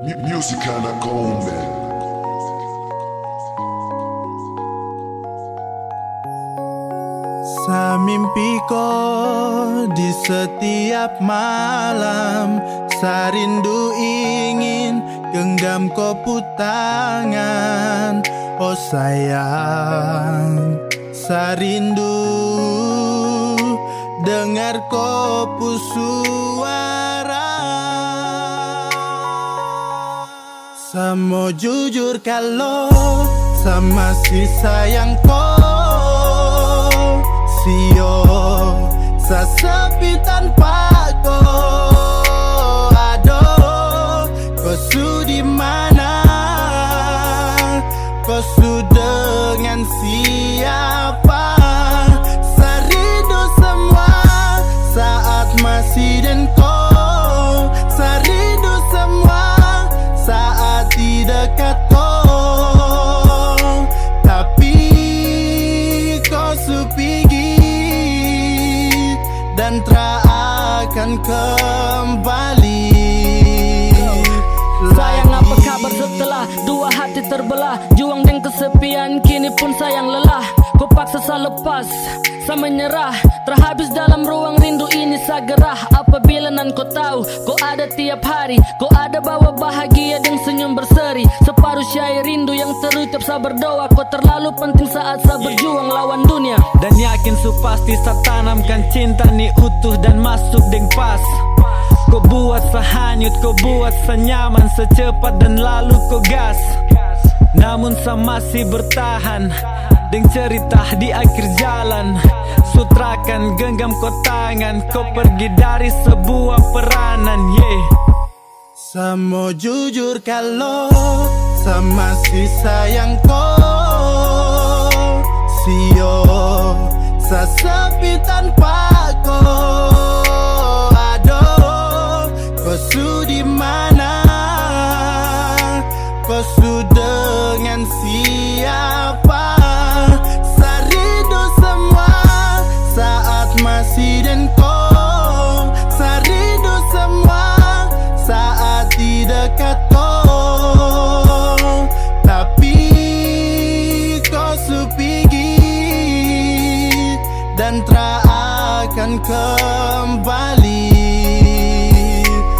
Anak komben Samimpiku di setiap malam Sarindu ingin genggam kopu tangan Oh sayang Sarindu dengar kopu suara Samo jujur kalau sama si sayang kau Sio sesepi tanpa kau pun sayang lelah Ku paksa sa lepas, sa menyerah. Terhabis dalam ruang rindu ini sa gerah Apabila nan kau tahu, kau ada tiap hari. Kau ada bawa bahagia dan senyum berseri. Separuh syair rindu yang terucap sa berdoa Kau terlalu penting saat sa berjuang lawan dunia. Dan yakin su pasti sa tanamkan cinta ni utuh dan masuk deng pas. Kau buat sehanyut, kau buat senyaman. Secepat dan lalu kau gas Namun sa masih bertahan Deng cerita di akhir jalan Sutrakan genggam kau tangan Kau pergi dari sebuah peranan yeah. Samo jujur kalau sama si sayang kau Sio sesepi tanpa kembali.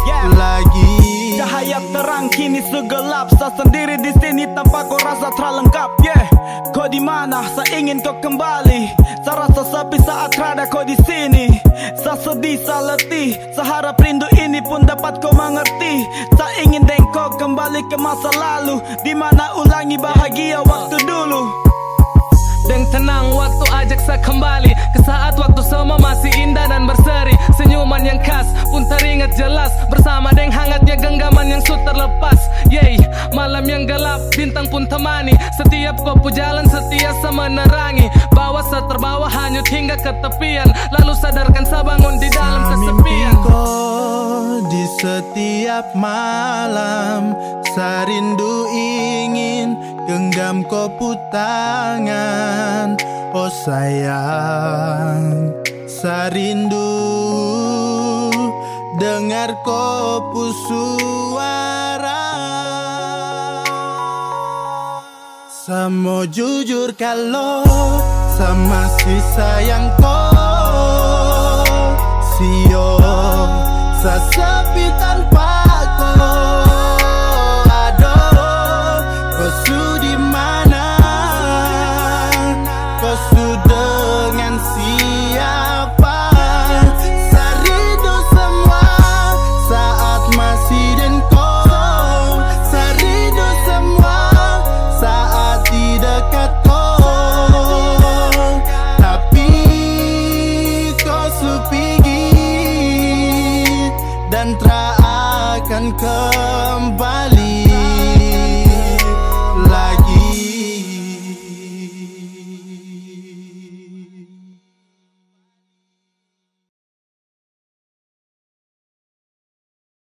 Yeah. lagi. Cahaya terang kini segelap. Sa sendiri di sini tanpa kau rasa terlengkap. Yeah, kau di mana? Sa ingin kau kembali. Sa rasa sepi saat rada kau di sini. Sa sedih, sa letih. Sa harap rindu ini pun dapat kau mengerti. Sa ingin deng kau kembali ke masa lalu. Di mana ulangi bahagia waktu dulu. Dan tenang waktu ajak saya kembali Ke saat masih indah dan berseri. Senyuman yang khas pun teringat jelas. Bersama deng hangatnya genggaman yang su terlepas. Yeay, malam yang gelap bintang pun temani. Setiap kopu jalan setia sama menerangi Bawa saya terbawa hanyut hingga ke tepian Lalu sadarkan saya bangun di dalam kesepian. di setiap malam. Sarindu ingin genggam kopu tangan. Oh sayang Sarindu dengar kopu suara. Samo jujur kalau sama si sayang kau. Sio sesepi dan tak akan kembali